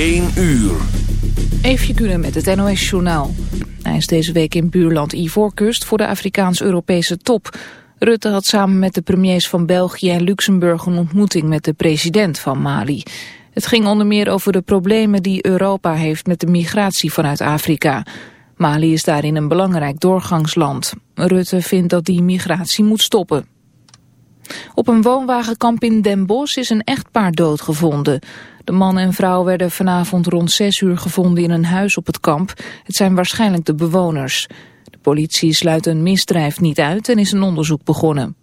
1 uur. Eefje kunnen met het NOS-journaal. Hij is deze week in buurland Ivoorkust voor de Afrikaans-Europese top. Rutte had samen met de premiers van België en Luxemburg een ontmoeting met de president van Mali. Het ging onder meer over de problemen die Europa heeft met de migratie vanuit Afrika. Mali is daarin een belangrijk doorgangsland. Rutte vindt dat die migratie moet stoppen. Op een woonwagenkamp in Den Bosch is een echtpaar doodgevonden. De man en vrouw werden vanavond rond 6 uur gevonden in een huis op het kamp. Het zijn waarschijnlijk de bewoners. De politie sluit een misdrijf niet uit en is een onderzoek begonnen.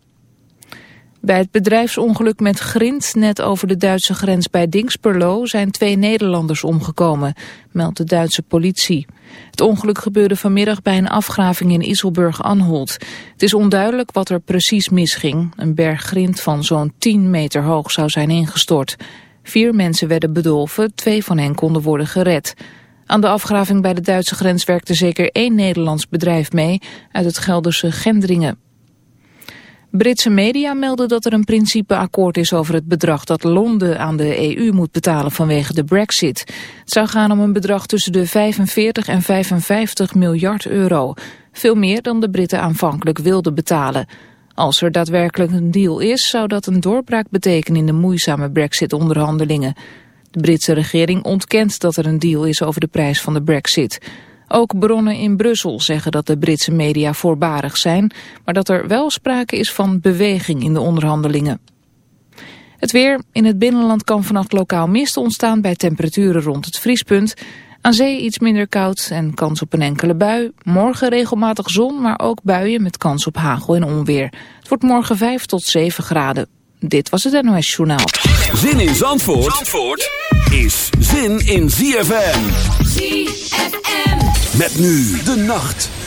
Bij het bedrijfsongeluk met Grint, net over de Duitse grens bij Dingsperlo, zijn twee Nederlanders omgekomen, meldt de Duitse politie. Het ongeluk gebeurde vanmiddag bij een afgraving in Iselburg-Anholt. Het is onduidelijk wat er precies misging. Een berg grind van zo'n 10 meter hoog zou zijn ingestort. Vier mensen werden bedolven, twee van hen konden worden gered. Aan de afgraving bij de Duitse grens werkte zeker één Nederlands bedrijf mee uit het Gelderse Gendringen. Britse media melden dat er een principeakkoord is over het bedrag dat Londen aan de EU moet betalen vanwege de brexit. Het zou gaan om een bedrag tussen de 45 en 55 miljard euro. Veel meer dan de Britten aanvankelijk wilden betalen. Als er daadwerkelijk een deal is, zou dat een doorbraak betekenen in de moeizame brexit-onderhandelingen. De Britse regering ontkent dat er een deal is over de prijs van de brexit. Ook bronnen in Brussel zeggen dat de Britse media voorbarig zijn, maar dat er wel sprake is van beweging in de onderhandelingen. Het weer. In het binnenland kan vannacht lokaal mist ontstaan bij temperaturen rond het vriespunt. Aan zee iets minder koud en kans op een enkele bui. Morgen regelmatig zon, maar ook buien met kans op hagel en onweer. Het wordt morgen 5 tot 7 graden. Dit was het NOS Journaal. Zin in Zandvoort, Zandvoort is zin in ZFM. ZFM. Met nu de nacht.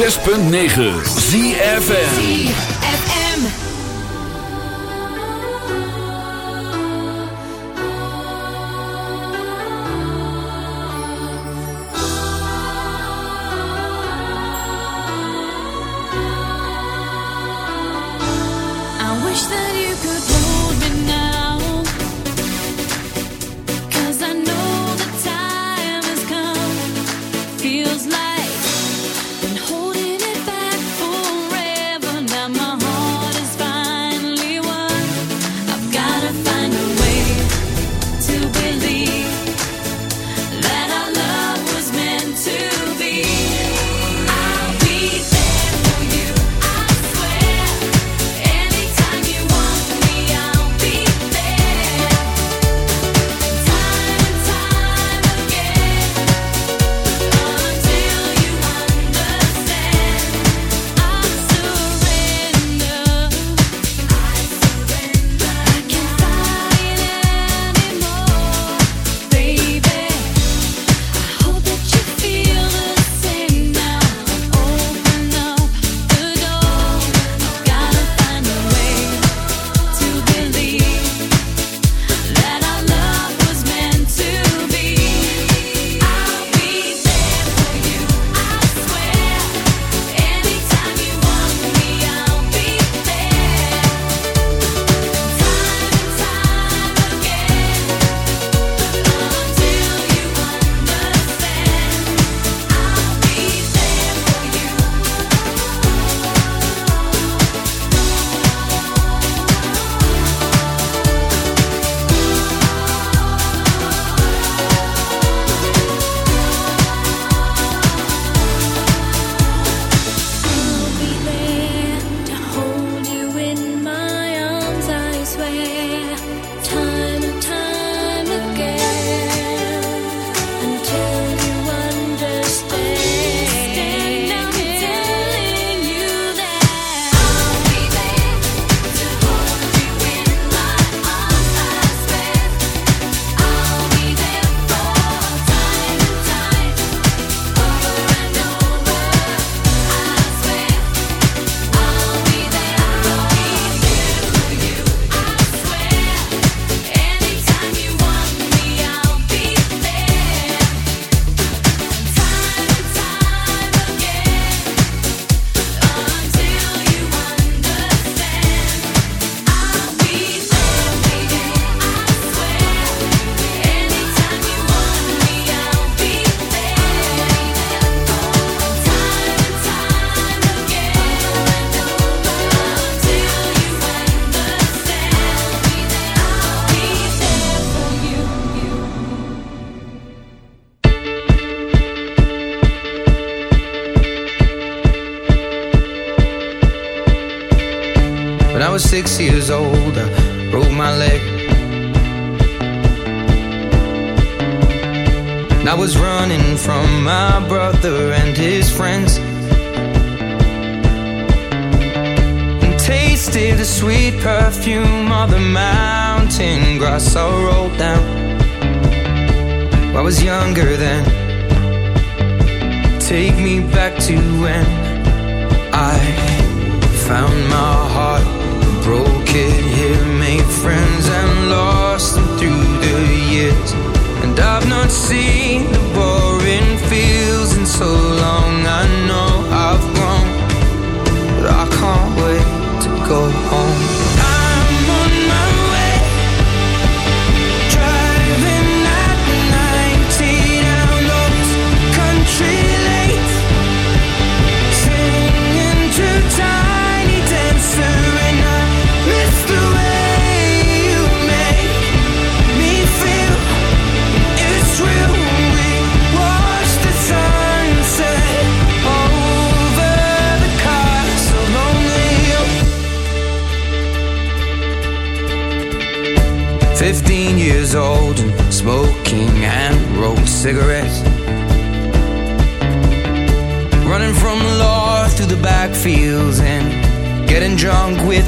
106.9 ZFN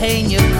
Pain you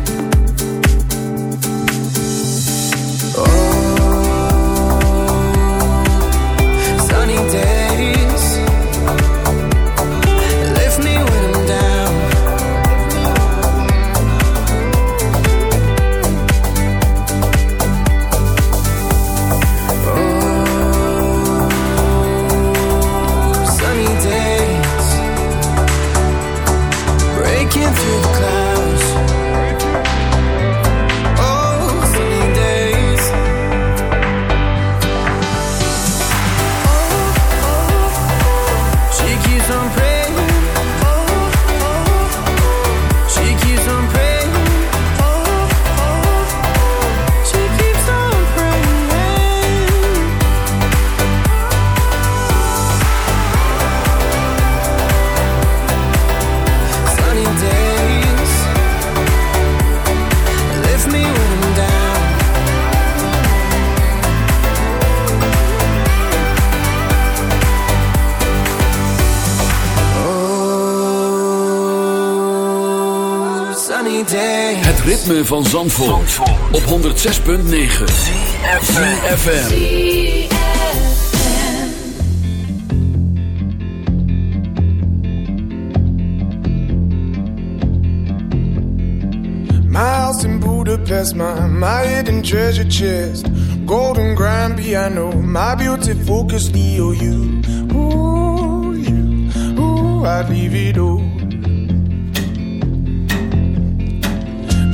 Het ritme van Zandvoort, op 106.9 FM. House in Budapest, my, my hidden treasure chest. Golden grand piano, my beauty focus EOU. Ooh, you, ooh, I'd leave it all.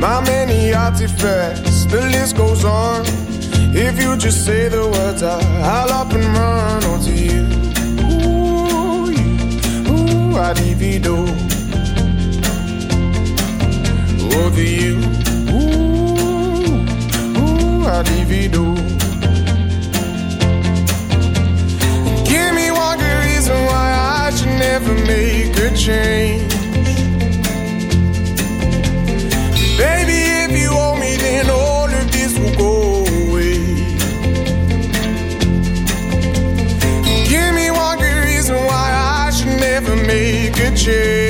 My many artifacts, the list goes on. If you just say the words, I, I'll up and run onto you. Ooh, you, ooh, I divido. Over you, ooh, ooh, I divido. Give me one good reason why I should never make a change. Make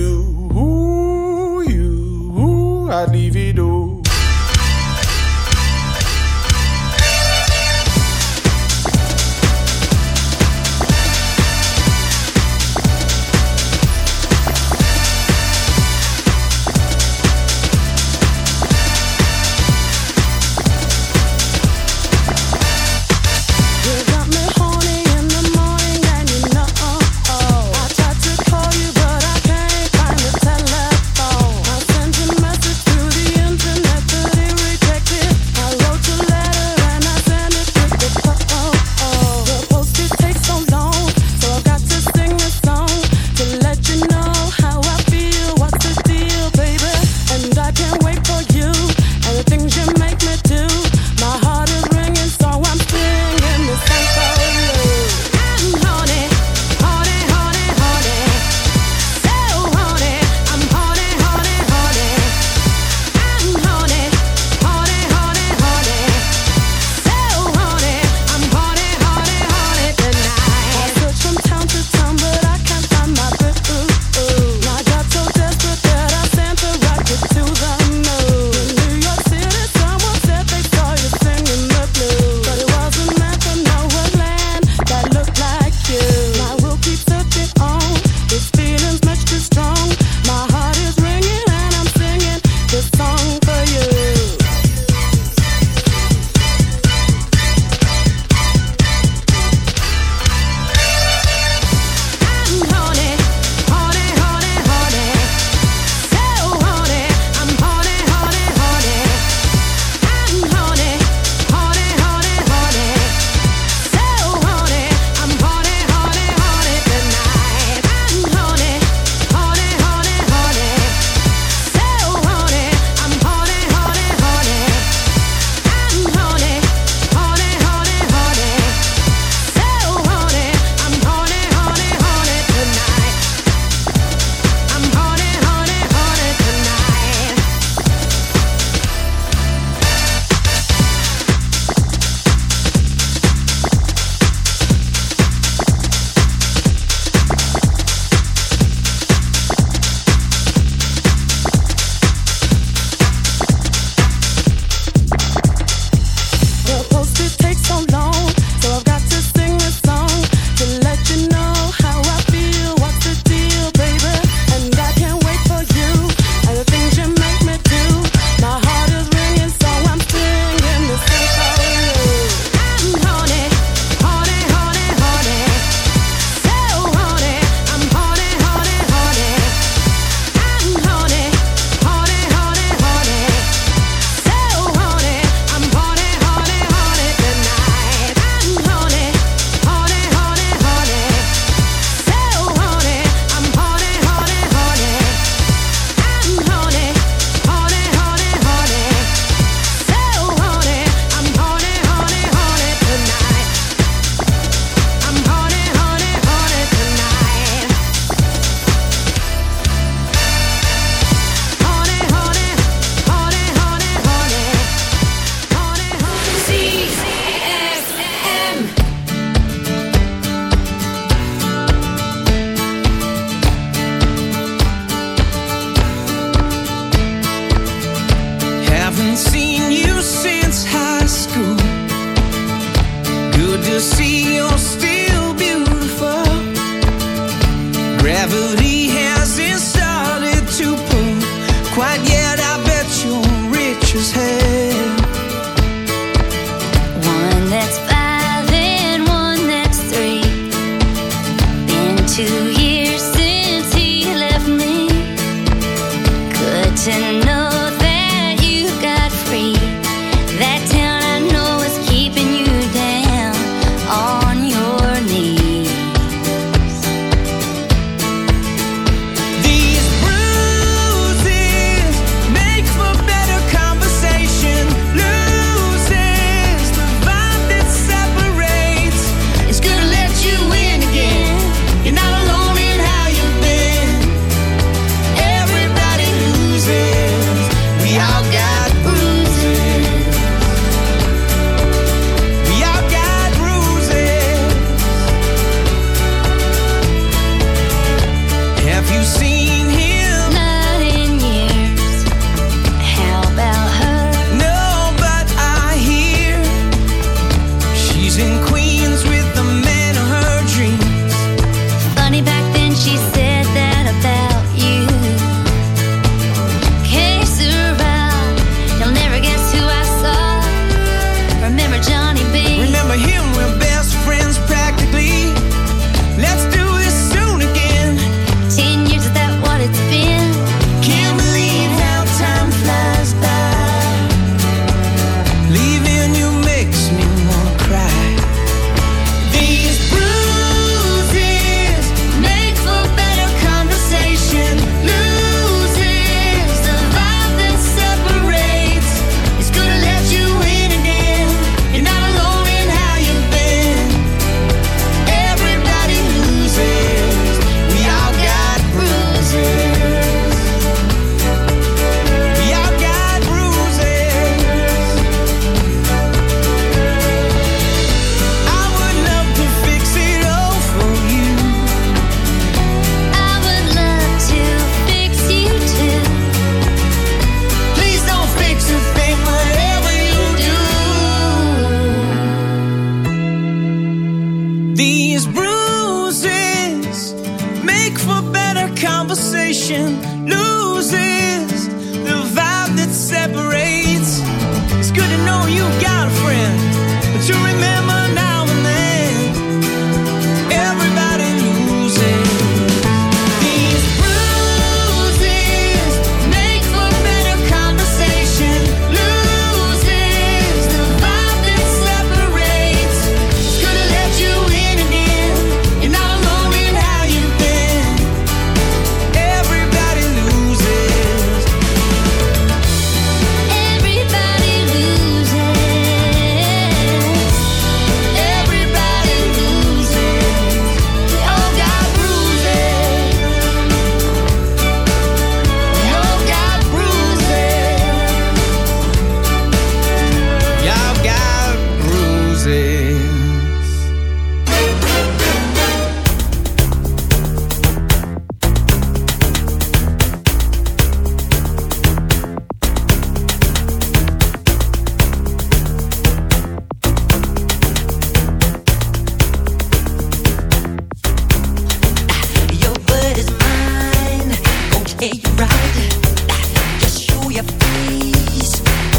precious hand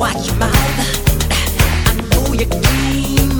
watch your mouth. I know you came.